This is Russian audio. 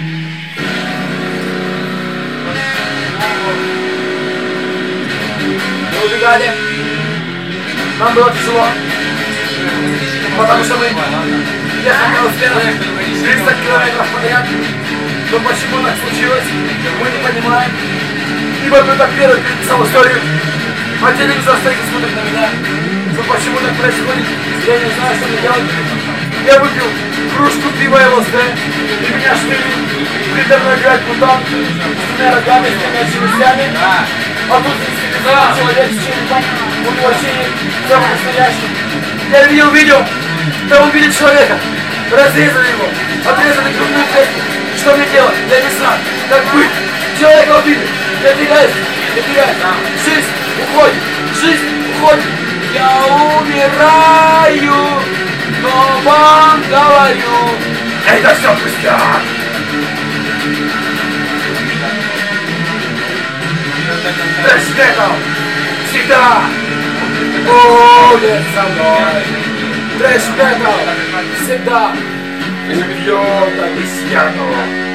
Мы убегали. Нам было тяжело. Потому что мы ехали на успехах 300 километров подряд. Но почему так случилось, мы не понимаем. Ибо так верно переписал историю. А телевизор стоит и смотрит на меня. Но почему так происходит, я не знаю, что мне делать. Я выпил кружку пива ЛСД, и меня штырит мной играет мутант с. А тут цивилизованный человек с черепом, у. Я видел видео, там убили человека, разрезали его, отрезали грудную клетку. Что мне делать? Я не знаю. Как быть? Человека убили. Я теряюсь, я теряюсь. Жизнь уходит, жизнь уходит. Я умираю, но вам говорю, это все пустяк. Τα στέκο, σίτα, ολές μαζί. Τα στέκο, σίτα, εμπιόνα δισιάνο.